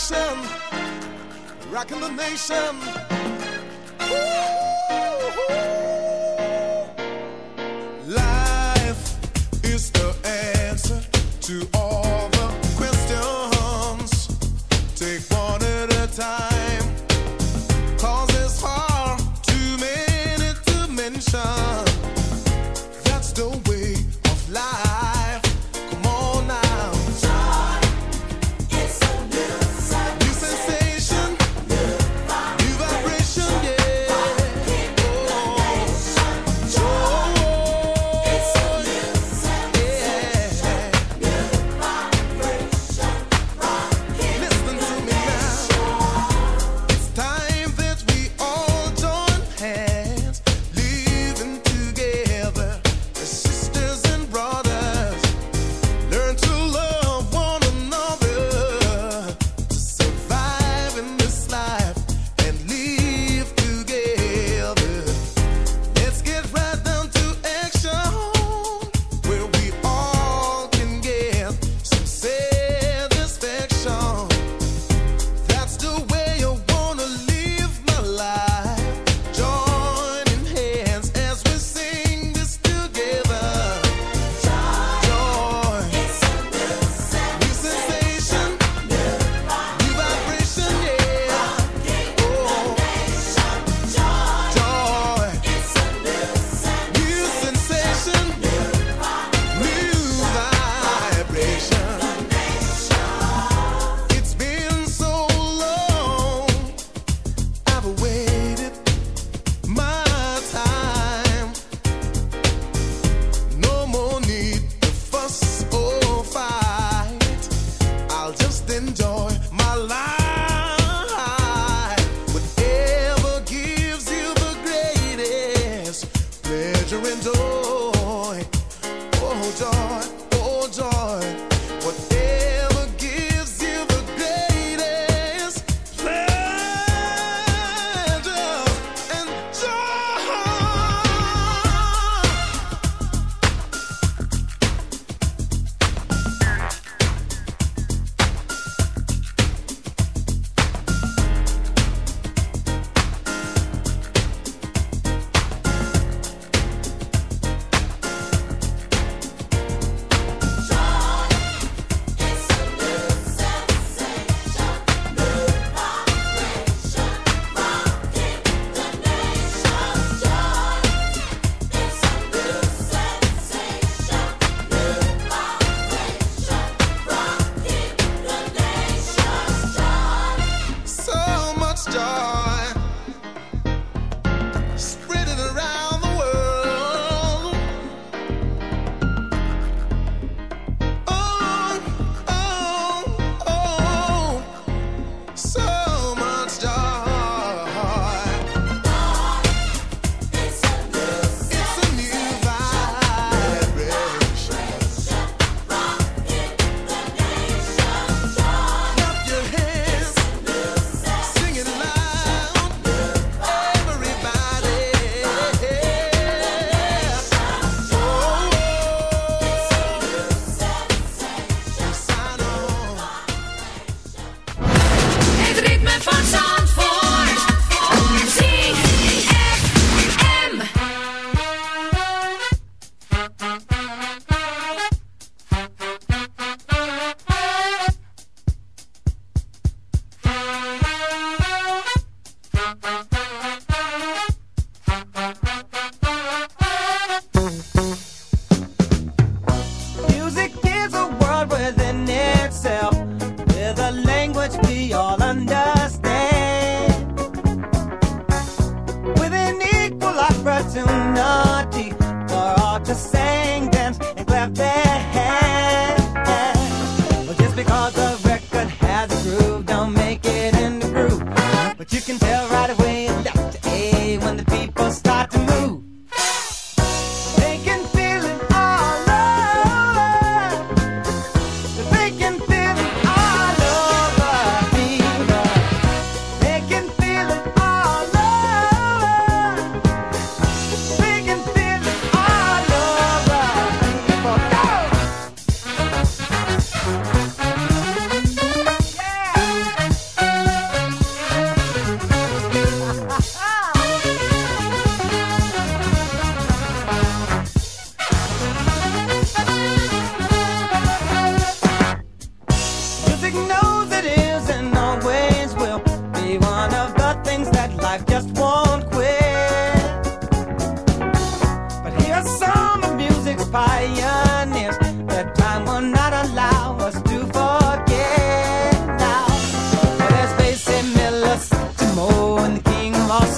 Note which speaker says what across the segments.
Speaker 1: nation, rocking the nation. Woo!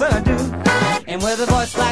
Speaker 1: All
Speaker 2: do. And with a voice like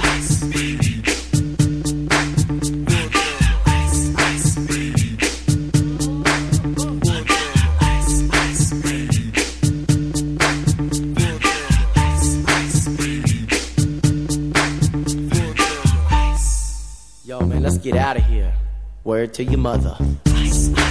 Speaker 3: to your mother. Ice, ice,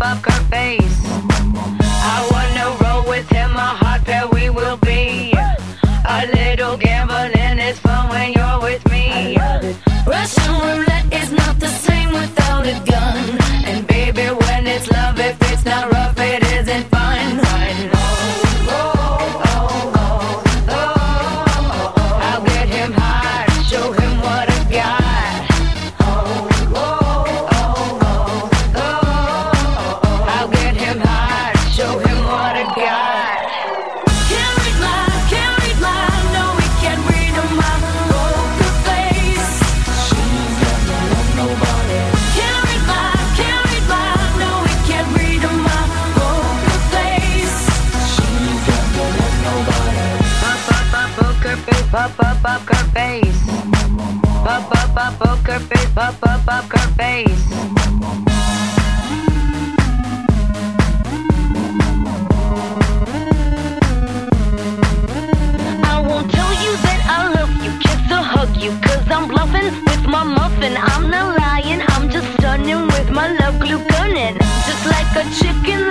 Speaker 4: up her face. I wanna roll with him, a hot pair we will be. A little gambling. up, up, up her face.
Speaker 5: I won't tell you that I love you, kiss or hug I'm bluffing with my muffin. I'm not lying, I'm just stunning with my love glue gunning. Just like a
Speaker 6: chicken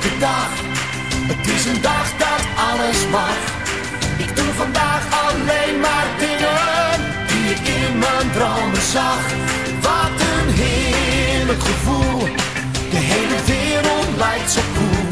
Speaker 6: dag. Het is een dag dat alles mag. Ik doe vandaag alleen maar dingen die ik in mijn dromen zag. Wat een heerlijk gevoel. De hele wereld lijkt zo koel. Cool.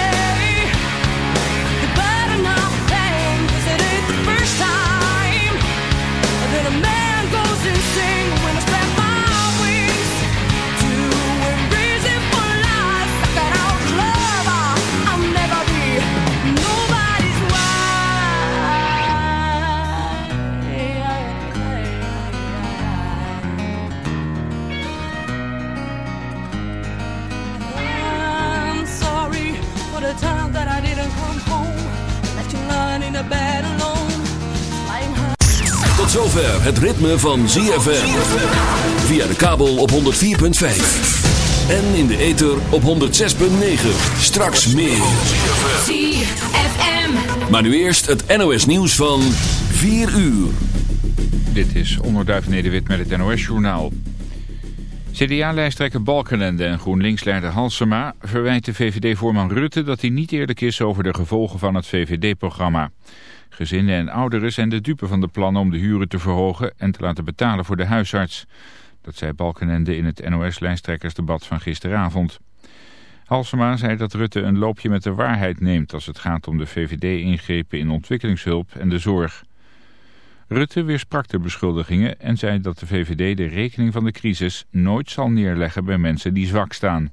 Speaker 7: zover het ritme van ZFM. Via de kabel op 104.5. En in de ether op 106.9. Straks meer.
Speaker 8: ZFM.
Speaker 7: Maar nu eerst het NOS nieuws van 4 uur.
Speaker 9: Dit is Onderduif Nederwit met het NOS-journaal. CDA-lijsttrekker Balkenende en GroenLinks-leider Halsema verwijten VVD-voorman Rutte dat hij niet eerlijk is over de gevolgen van het VVD-programma. Gezinnen en ouderen zijn de dupe van de plannen om de huren te verhogen en te laten betalen voor de huisarts. Dat zei Balkenende in het NOS-lijsttrekkersdebat van gisteravond. Halsema zei dat Rutte een loopje met de waarheid neemt als het gaat om de VVD-ingrepen in ontwikkelingshulp en de zorg. Rutte weersprak de beschuldigingen en zei dat de VVD de rekening van de crisis nooit zal neerleggen bij mensen die zwak staan.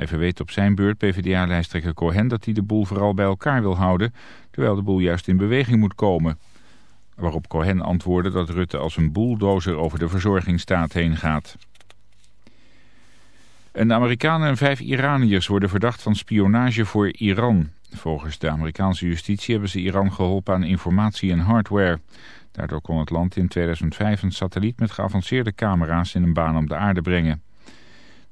Speaker 9: Hij verweet op zijn beurt PvdA-lijsttrekker Cohen dat hij de boel vooral bij elkaar wil houden, terwijl de boel juist in beweging moet komen. Waarop Cohen antwoordde dat Rutte als een bulldozer over de verzorgingsstaat heen gaat. Een Amerikaan en vijf Iraniërs worden verdacht van spionage voor Iran. Volgens de Amerikaanse justitie hebben ze Iran geholpen aan informatie en hardware. Daardoor kon het land in 2005 een satelliet met geavanceerde camera's in een baan om de aarde brengen.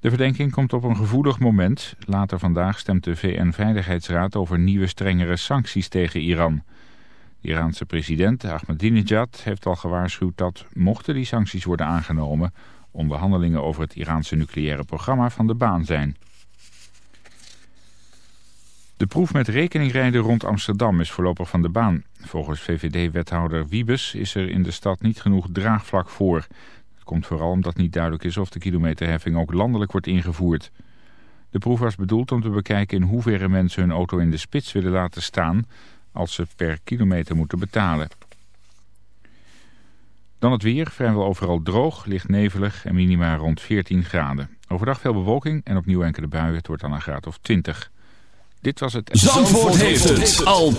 Speaker 9: De verdenking komt op een gevoelig moment. Later vandaag stemt de VN-veiligheidsraad over nieuwe strengere sancties tegen Iran. De Iraanse president Ahmadinejad heeft al gewaarschuwd dat, mochten die sancties worden aangenomen, onderhandelingen over het Iraanse nucleaire programma van de baan zijn. De proef met rekeningrijden rond Amsterdam is voorlopig van de baan. Volgens VVD-wethouder Wiebes is er in de stad niet genoeg draagvlak voor. Komt vooral omdat niet duidelijk is of de kilometerheffing ook landelijk wordt ingevoerd. De proef was bedoeld om te bekijken in hoeverre mensen hun auto in de spits willen laten staan als ze per kilometer moeten betalen. Dan het weer, vrijwel overal droog, licht nevelig en minima rond 14 graden. Overdag veel bewolking en opnieuw enkele buien, het wordt dan een graad of 20. Dit was het...
Speaker 7: Zandvoort heeft het al